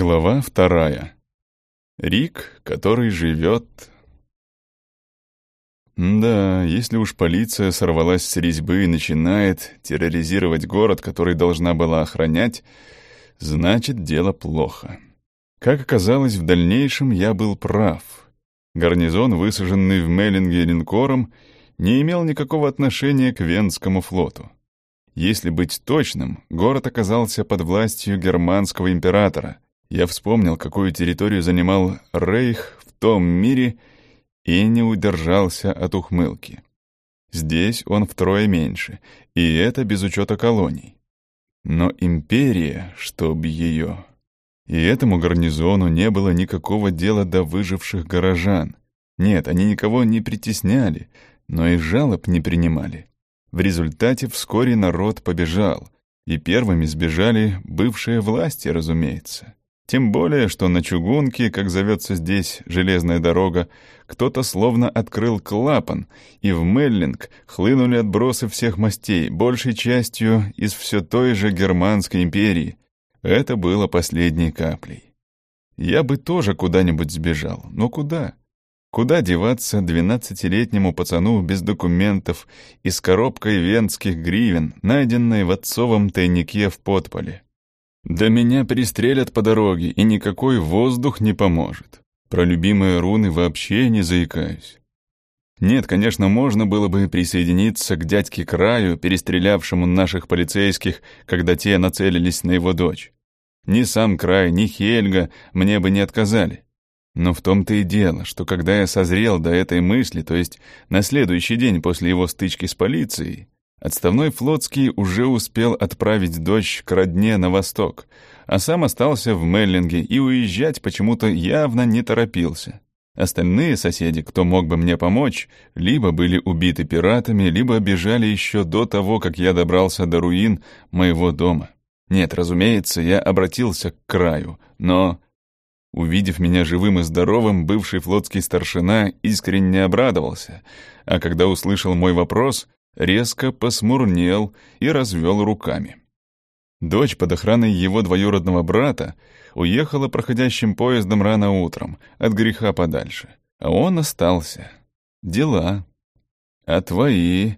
Глава вторая. Рик, который живет... Да, если уж полиция сорвалась с резьбы и начинает терроризировать город, который должна была охранять, значит, дело плохо. Как оказалось, в дальнейшем я был прав. Гарнизон, высаженный в Меллинге линкором, не имел никакого отношения к Венскому флоту. Если быть точным, город оказался под властью германского императора — я вспомнил, какую территорию занимал Рейх в том мире, и не удержался от ухмылки. Здесь он втрое меньше, и это без учета колоний. Но империя, чтоб ее... И этому гарнизону не было никакого дела до выживших горожан. Нет, они никого не притесняли, но и жалоб не принимали. В результате вскоре народ побежал, и первыми сбежали бывшие власти, разумеется. Тем более, что на чугунке, как зовется здесь железная дорога, кто-то словно открыл клапан, и в Меллинг хлынули отбросы всех мастей, большей частью из все той же Германской империи. Это было последней каплей. Я бы тоже куда-нибудь сбежал, но куда? Куда деваться двенадцатилетнему пацану без документов и с коробкой венских гривен, найденной в отцовом тайнике в подполе? Да меня пристрелят по дороге, и никакой воздух не поможет. Про любимые руны вообще не заикаюсь. Нет, конечно, можно было бы присоединиться к дядьке Краю, перестрелявшему наших полицейских, когда те нацелились на его дочь. Ни сам Край, ни Хельга мне бы не отказали. Но в том-то и дело, что когда я созрел до этой мысли, то есть на следующий день после его стычки с полицией, Отставной флотский уже успел отправить дочь к родне на восток, а сам остался в Меллинге и уезжать почему-то явно не торопился. Остальные соседи, кто мог бы мне помочь, либо были убиты пиратами, либо бежали еще до того, как я добрался до руин моего дома. Нет, разумеется, я обратился к краю, но... Увидев меня живым и здоровым, бывший флотский старшина искренне обрадовался, а когда услышал мой вопрос, резко посмурнел и развел руками. Дочь под охраной его двоюродного брата уехала проходящим поездом рано утром, от греха подальше. А он остался. Дела. А твои...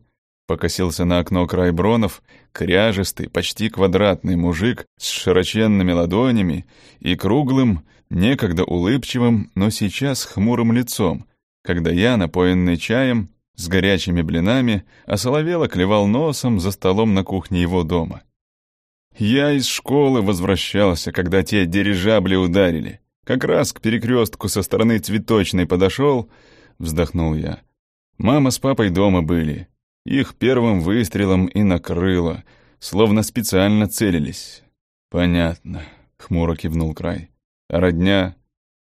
Покосился на окно край бронов, кряжестый, почти квадратный мужик с широченными ладонями и круглым, некогда улыбчивым, но сейчас хмурым лицом, когда я, напоенный чаем, с горячими блинами, а Соловела клевал носом за столом на кухне его дома. Я из школы возвращался, когда те дирижабли ударили. Как раз к перекрестку со стороны цветочной подошел, вздохнул я. Мама с папой дома были. Их первым выстрелом и накрыло, словно специально целились. Понятно, хмуро кивнул край. А родня?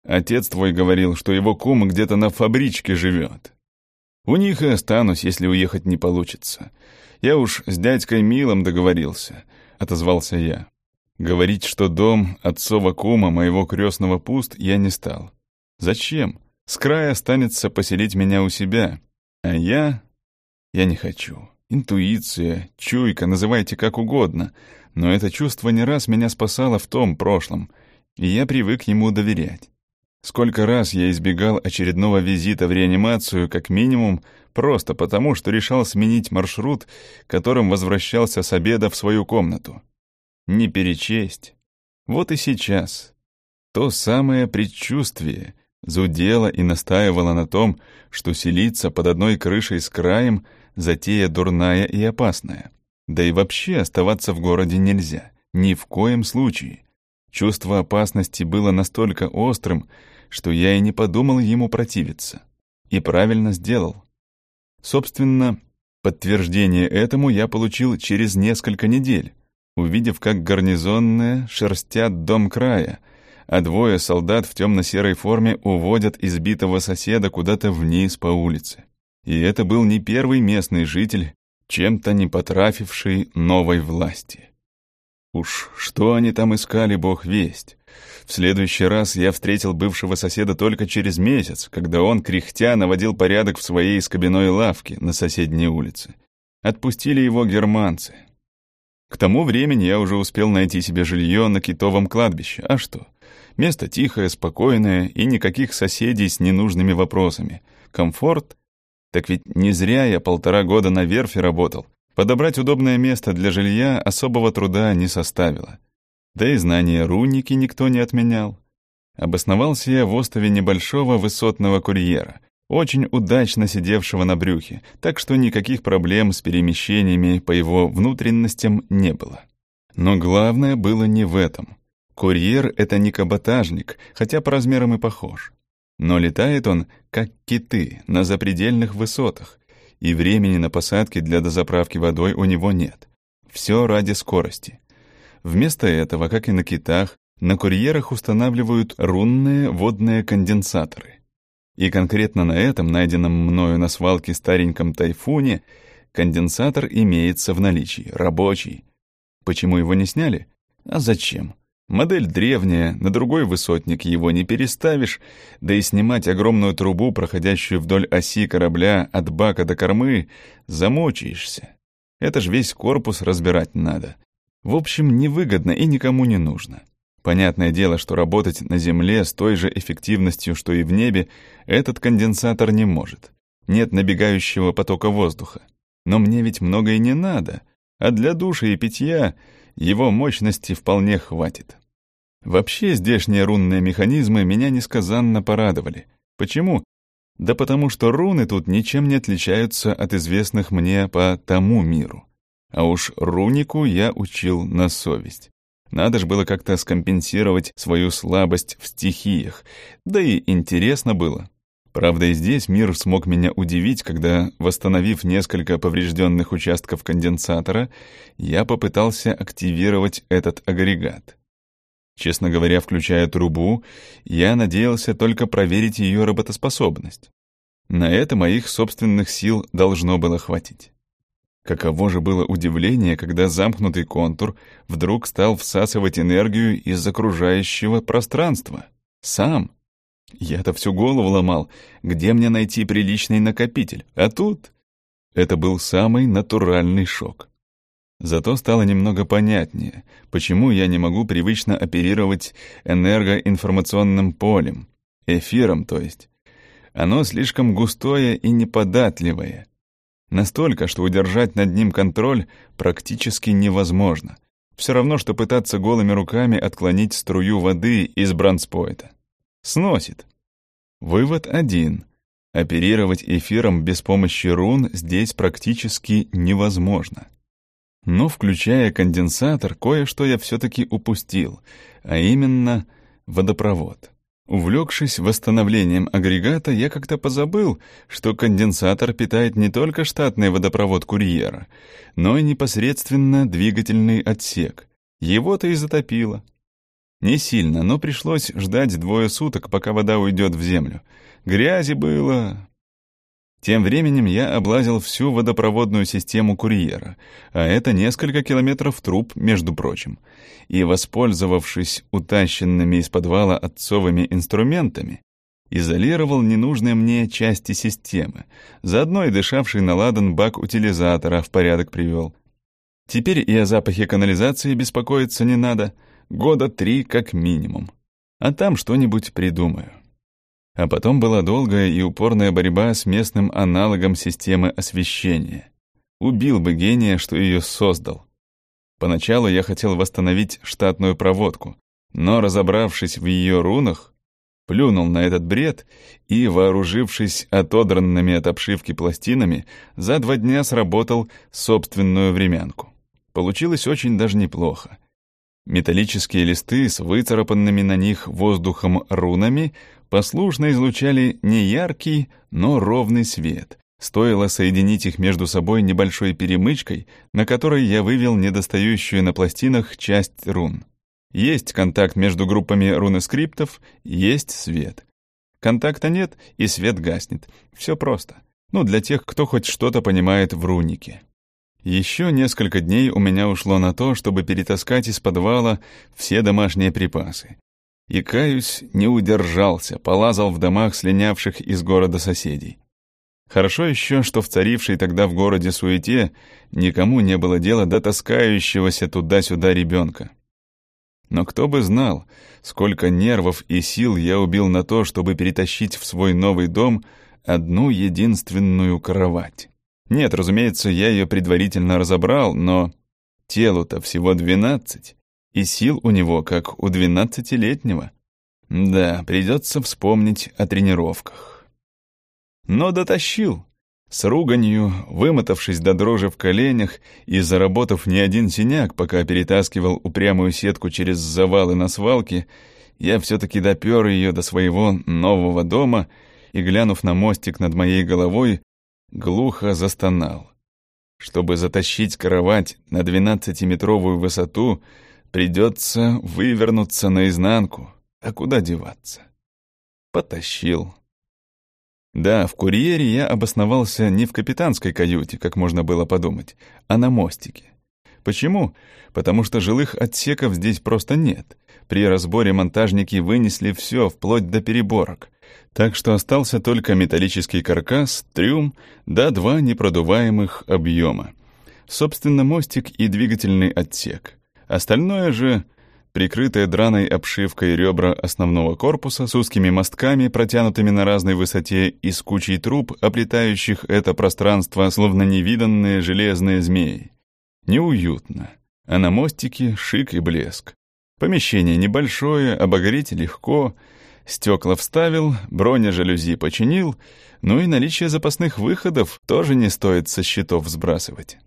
Отец твой говорил, что его кум где-то на фабричке живет. У них и останусь, если уехать не получится. Я уж с дядькой Милом договорился, — отозвался я. Говорить, что дом отцова кума моего крестного пуст, я не стал. Зачем? С края останется поселить меня у себя. А я... Я не хочу. Интуиция, чуйка, называйте как угодно. Но это чувство не раз меня спасало в том прошлом, и я привык ему доверять. Сколько раз я избегал очередного визита в реанимацию, как минимум, просто потому, что решал сменить маршрут, которым возвращался с обеда в свою комнату. Не перечесть. Вот и сейчас. То самое предчувствие зудело и настаивало на том, что селиться под одной крышей с краем — затея дурная и опасная. Да и вообще оставаться в городе нельзя. Ни в коем случае. Чувство опасности было настолько острым, что я и не подумал ему противиться. И правильно сделал. Собственно, подтверждение этому я получил через несколько недель, увидев, как гарнизонные шерстят дом края, а двое солдат в темно-серой форме уводят избитого соседа куда-то вниз по улице. И это был не первый местный житель, чем-то не потрафивший новой власти. Уж что они там искали, бог весть. В следующий раз я встретил бывшего соседа только через месяц, когда он, кряхтя, наводил порядок в своей скобяной лавке на соседней улице. Отпустили его германцы. К тому времени я уже успел найти себе жилье на китовом кладбище. А что? Место тихое, спокойное и никаких соседей с ненужными вопросами. Комфорт? Так ведь не зря я полтора года на верфи работал. Подобрать удобное место для жилья особого труда не составило. Да и знания руники никто не отменял. Обосновался я в острове небольшого высотного курьера, очень удачно сидевшего на брюхе, так что никаких проблем с перемещениями по его внутренностям не было. Но главное было не в этом. Курьер — это не каботажник, хотя по размерам и похож. Но летает он, как киты, на запредельных высотах, и времени на посадки для дозаправки водой у него нет. Все ради скорости. Вместо этого, как и на китах, на курьерах устанавливают рунные водные конденсаторы. И конкретно на этом, найденном мною на свалке стареньком тайфуне, конденсатор имеется в наличии, рабочий. Почему его не сняли? А зачем? Модель древняя, на другой высотник его не переставишь, да и снимать огромную трубу, проходящую вдоль оси корабля от бака до кормы, замучаешься. Это ж весь корпус разбирать надо. В общем, невыгодно и никому не нужно. Понятное дело, что работать на Земле с той же эффективностью, что и в небе, этот конденсатор не может. Нет набегающего потока воздуха. Но мне ведь многое не надо, а для душа и питья его мощности вполне хватит. Вообще здешние рунные механизмы меня несказанно порадовали. Почему? Да потому что руны тут ничем не отличаются от известных мне по тому миру. А уж рунику я учил на совесть. Надо же было как-то скомпенсировать свою слабость в стихиях, да и интересно было. Правда, и здесь мир смог меня удивить, когда, восстановив несколько поврежденных участков конденсатора, я попытался активировать этот агрегат. Честно говоря, включая трубу, я надеялся только проверить ее работоспособность. На это моих собственных сил должно было хватить. Каково же было удивление, когда замкнутый контур вдруг стал всасывать энергию из окружающего пространства. Сам. Я-то всю голову ломал, где мне найти приличный накопитель, а тут... Это был самый натуральный шок. Зато стало немного понятнее, почему я не могу привычно оперировать энергоинформационным полем, эфиром, то есть. Оно слишком густое и неподатливое, Настолько, что удержать над ним контроль практически невозможно. Все равно, что пытаться голыми руками отклонить струю воды из бранспойта. Сносит. Вывод один. Оперировать эфиром без помощи рун здесь практически невозможно. Но, включая конденсатор, кое-что я все-таки упустил, а именно водопровод. Увлекшись восстановлением агрегата, я как-то позабыл, что конденсатор питает не только штатный водопровод курьера, но и непосредственно двигательный отсек. Его-то и затопило. Не сильно, но пришлось ждать двое суток, пока вода уйдет в землю. Грязи было, тем временем я облазил всю водопроводную систему курьера, а это несколько километров труб, между прочим, и, воспользовавшись утащенными из подвала отцовыми инструментами, изолировал ненужные мне части системы, заодно и дышавший на ладан бак утилизатора в порядок привел. Теперь и о запахе канализации беспокоиться не надо, года три как минимум. А там что-нибудь придумаю. А потом была долгая и упорная борьба с местным аналогом системы освещения. Убил бы гения, что ее создал. Поначалу я хотел восстановить штатную проводку, но, разобравшись в ее рунах, плюнул на этот бред и, вооружившись отодранными от обшивки пластинами, за два дня сработал собственную времянку. Получилось очень даже неплохо. Металлические листы с выцарапанными на них воздухом рунами послушно излучали не яркий, но ровный свет. Стоило соединить их между собой небольшой перемычкой, на которой я вывел недостающую на пластинах часть рун. Есть контакт между группами рунескриптов, есть свет. Контакта нет, и свет гаснет. Все просто. Ну, для тех, кто хоть что-то понимает в рунике. Еще несколько дней у меня ушло на то, чтобы перетаскать из подвала все домашние припасы. И, каюсь, не удержался, полазал в домах слинявших из города соседей. Хорошо еще, что в царившей тогда в городе суете никому не было дела до таскающегося туда-сюда ребенка. Но кто бы знал, сколько нервов и сил я убил на то, чтобы перетащить в свой новый дом одну единственную кровать. Нет, разумеется, я ее предварительно разобрал, но телу-то всего двенадцать, и сил у него, как у двенадцатилетнего. Да, придется вспомнить о тренировках. Но дотащил. С руганью, вымотавшись до дрожи в коленях и заработав не один синяк, пока перетаскивал упрямую сетку через завалы на свалке, я все-таки допер ее до своего нового дома и, глянув на мостик над моей головой, глухо застонал. Чтобы затащить кровать на двенадцатиметровую высоту, придется вывернуться наизнанку. А куда деваться? Потащил. Да, в курьере я обосновался не в капитанской каюте, как можно было подумать, а на мостике. Почему? Потому что жилых отсеков здесь просто нет. При разборе монтажники вынесли все, вплоть до переборок. Так что остался только металлический каркас, трюм, да два непродуваемых объема. Собственно, мостик и двигательный отсек. Остальное же прикрытые драной обшивкой ребра основного корпуса с узкими мостками, протянутыми на разной высоте, и с кучей труб, оплетающих это пространство, словно невиданные железные змеи. Неуютно. А на мостике шик и блеск. Помещение небольшое, обогреть легко, стекла вставил, бронежалюзи починил, ну и наличие запасных выходов тоже не стоит со счетов сбрасывать.